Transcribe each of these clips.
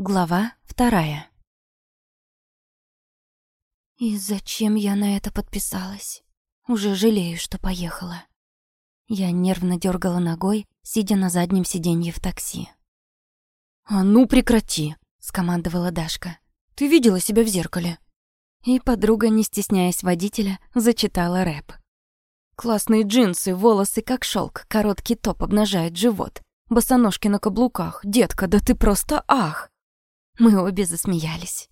Глава вторая. И зачем я на это подписалась? Уже жалею, что поехала. Я нервно дергала ногой, сидя на заднем сиденье в такси. «А ну прекрати!» — скомандовала Дашка. «Ты видела себя в зеркале?» И подруга, не стесняясь водителя, зачитала рэп. Классные джинсы, волосы как шелк, короткий топ обнажает живот. Босоножки на каблуках. Детка, да ты просто ах! Мы обе засмеялись.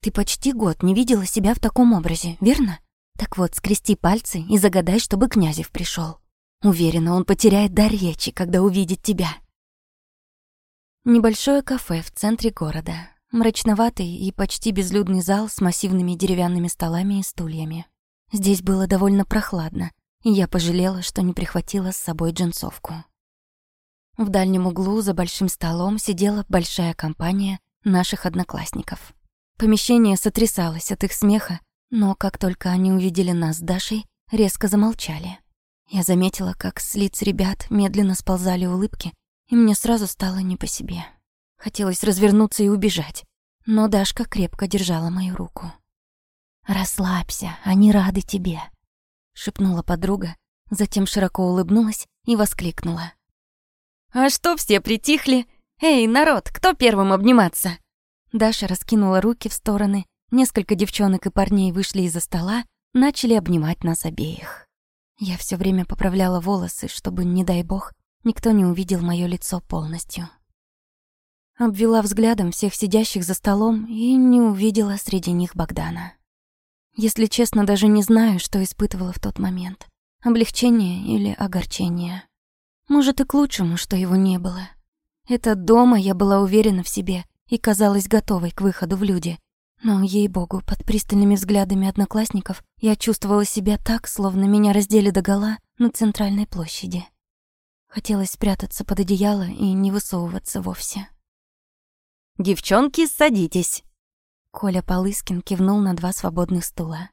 Ты почти год не видела себя в таком образе, верно? Так вот, скрести пальцы и загадай, чтобы Князев пришел. Уверена, он потеряет дар речи, когда увидит тебя. Небольшое кафе в центре города. Мрачноватый и почти безлюдный зал с массивными деревянными столами и стульями. Здесь было довольно прохладно, и я пожалела, что не прихватила с собой джинсовку. В дальнем углу за большим столом сидела большая компания наших одноклассников. Помещение сотрясалось от их смеха, но как только они увидели нас с Дашей, резко замолчали. Я заметила, как с лиц ребят медленно сползали улыбки, и мне сразу стало не по себе. Хотелось развернуться и убежать, но Дашка крепко держала мою руку. «Расслабься, они рады тебе», — шепнула подруга, затем широко улыбнулась и воскликнула. «А что все притихли? Эй, народ, кто первым обниматься?» Даша раскинула руки в стороны, несколько девчонок и парней вышли из-за стола, начали обнимать нас обеих. Я все время поправляла волосы, чтобы, не дай бог, никто не увидел моё лицо полностью. Обвела взглядом всех сидящих за столом и не увидела среди них Богдана. Если честно, даже не знаю, что испытывала в тот момент. Облегчение или огорчение. Может, и к лучшему, что его не было. Это дома я была уверена в себе и казалась готовой к выходу в люди. Но, ей-богу, под пристальными взглядами одноклассников я чувствовала себя так, словно меня раздели догола на центральной площади. Хотелось спрятаться под одеяло и не высовываться вовсе. «Девчонки, садитесь!» Коля Полыскин кивнул на два свободных стула.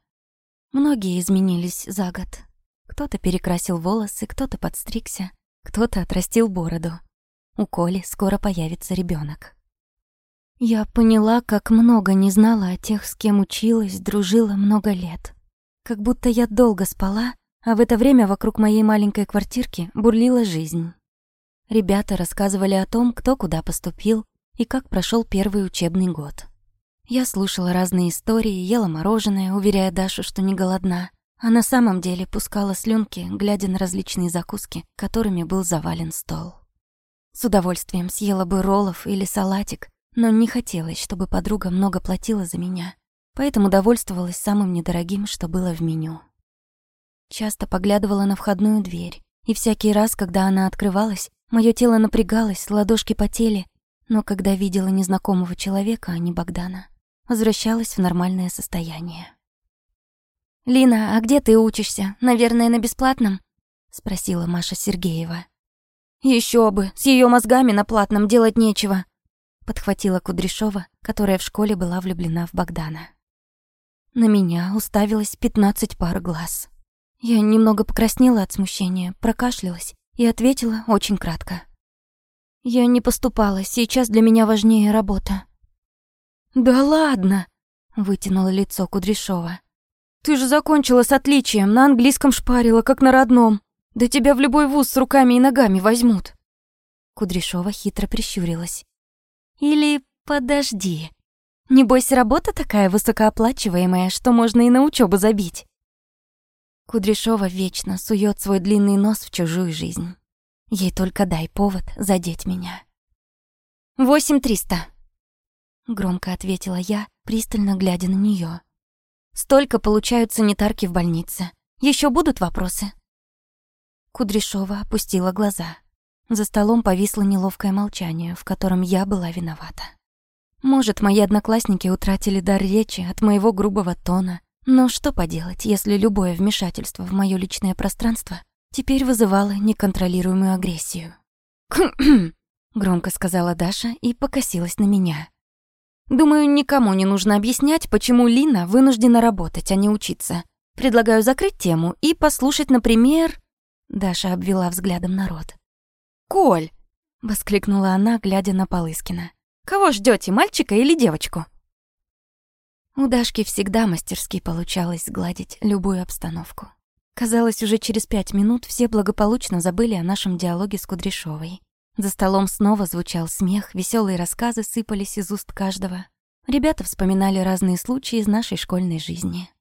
Многие изменились за год. Кто-то перекрасил волосы, кто-то подстригся, кто-то отрастил бороду. У Коли скоро появится ребенок. Я поняла, как много не знала о тех, с кем училась, дружила много лет. Как будто я долго спала, а в это время вокруг моей маленькой квартирки бурлила жизнь. Ребята рассказывали о том, кто куда поступил и как прошел первый учебный год. Я слушала разные истории, ела мороженое, уверяя Дашу, что не голодна, а на самом деле пускала слюнки, глядя на различные закуски, которыми был завален стол. С удовольствием съела бы роллов или салатик, но не хотелось, чтобы подруга много платила за меня, поэтому довольствовалась самым недорогим, что было в меню. Часто поглядывала на входную дверь, и всякий раз, когда она открывалась, мое тело напрягалось, ладошки потели, но когда видела незнакомого человека, а не Богдана, возвращалась в нормальное состояние. «Лина, а где ты учишься? Наверное, на бесплатном?» — спросила Маша Сергеева. Еще бы, с ее мозгами на платном делать нечего», — подхватила Кудряшова, которая в школе была влюблена в Богдана. На меня уставилось пятнадцать пар глаз. Я немного покраснела от смущения, прокашлялась и ответила очень кратко. «Я не поступала, сейчас для меня важнее работа». «Да ладно!» — вытянуло лицо Кудряшова. Ты же закончила с отличием, на английском шпарила, как на родном. Да тебя в любой вуз с руками и ногами возьмут. Кудряшова хитро прищурилась. Или подожди. Небось, работа такая высокооплачиваемая, что можно и на учебу забить. Кудряшова вечно сует свой длинный нос в чужую жизнь. Ей только дай повод задеть меня. «Восемь триста», — громко ответила я, пристально глядя на нее. Столько получают санитарки в больнице. Еще будут вопросы?» Кудряшова опустила глаза. За столом повисло неловкое молчание, в котором я была виновата. Может, мои одноклассники утратили дар речи от моего грубого тона, но что поделать, если любое вмешательство в моё личное пространство теперь вызывало неконтролируемую агрессию? громко сказала Даша и покосилась на меня. Думаю, никому не нужно объяснять, почему Лина вынуждена работать, а не учиться. Предлагаю закрыть тему и послушать, например... Даша обвела взглядом народ. «Коль!» — воскликнула она, глядя на Полыскина. Кого ждете, мальчика или девочку?» У Дашки всегда мастерски получалось сгладить любую обстановку. Казалось, уже через пять минут все благополучно забыли о нашем диалоге с Кудряшовой. За столом снова звучал смех, веселые рассказы сыпались из уст каждого. Ребята вспоминали разные случаи из нашей школьной жизни.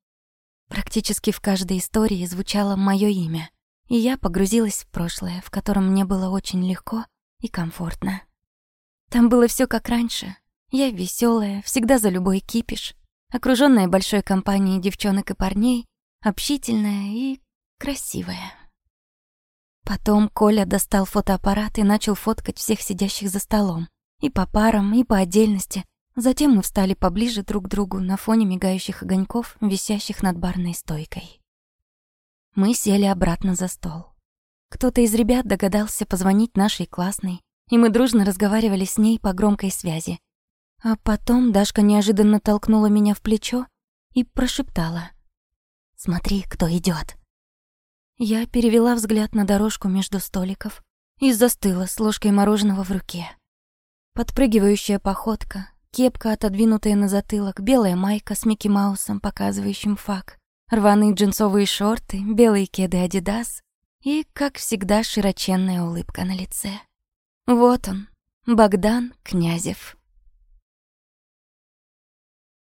Практически в каждой истории звучало мое имя, и я погрузилась в прошлое, в котором мне было очень легко и комфортно. Там было все как раньше. Я веселая, всегда за любой кипиш, окружённая большой компанией девчонок и парней, общительная и красивая. Потом Коля достал фотоаппарат и начал фоткать всех сидящих за столом. И по парам, и по отдельности. Затем мы встали поближе друг к другу на фоне мигающих огоньков, висящих над барной стойкой. Мы сели обратно за стол. Кто-то из ребят догадался позвонить нашей классной, и мы дружно разговаривали с ней по громкой связи. А потом Дашка неожиданно толкнула меня в плечо и прошептала. «Смотри, кто идет. Я перевела взгляд на дорожку между столиков и застыла с ложкой мороженого в руке. Подпрыгивающая походка, кепка, отодвинутая на затылок, белая майка с Микки Маусом, показывающим фак, рваные джинсовые шорты, белые кеды Адидас и, как всегда, широченная улыбка на лице. Вот он, Богдан Князев.